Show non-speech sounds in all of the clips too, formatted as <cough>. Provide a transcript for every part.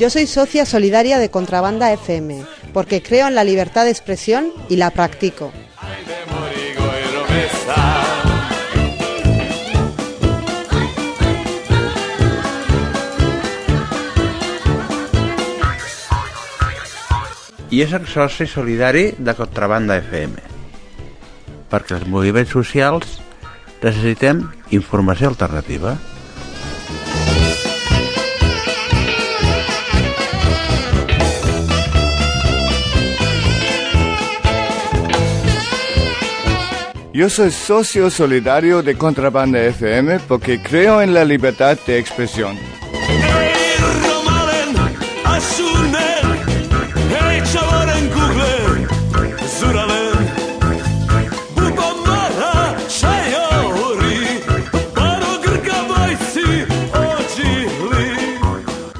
Yo soy socia solidaria de Contrabanda FM, porque creo en la libertad de expresión y la practico. I és el soci solidari de Contrabanda FM. Perquè els moviments socials necessitem informació alternativa. Yo soy socio solidario de Contrabanda FM porque creo en la libertad de expresión.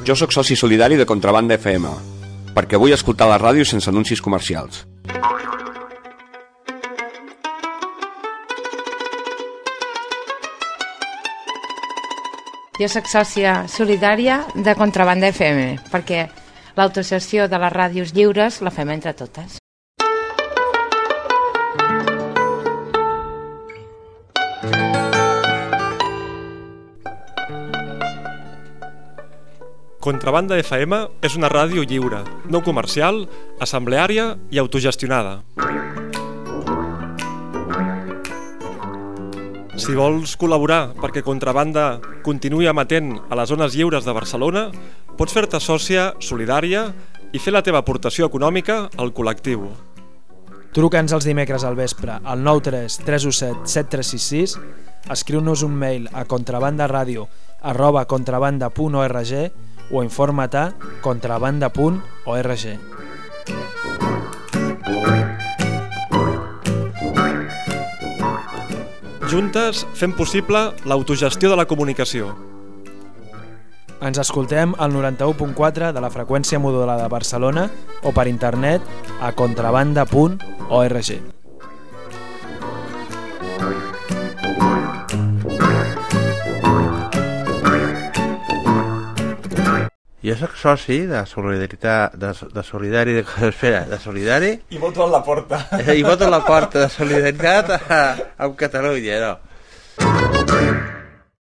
Jo sóc soci solidari de Contrabanda FM, perquè vull escoltar la ràdio sense anuncis comercials. Jo sóc sòcia solidària de Contrabanda FM, perquè l'autocessió de les ràdios lliures la fem entre totes. Contrabanda FM és una ràdio lliure, no comercial, assembleària i autogestionada. Si vols col·laborar perquè Contrabanda continuï emetent a les zones lliures de Barcelona, pots fer-te sòcia solidària i fer la teva aportació econòmica al col·lectiu. Truca'ns els dimecres al vespre al 93 317 7366, escriu-nos un mail a contrabandaradio arroba contrabanda.org o informa't a contrabanda.org. Juntes fem possible l'autogestió de la comunicació. Ens escoltem al 91.4 de la freqüència modulada de Barcelona o per internet a contrabanda.org. Jo sóc soci de solidaritat, de, de solidari, de, <laughs> espera, de solidari I voto a la porta. i voto a la porta de solidaritat a, amb Catalunya, no.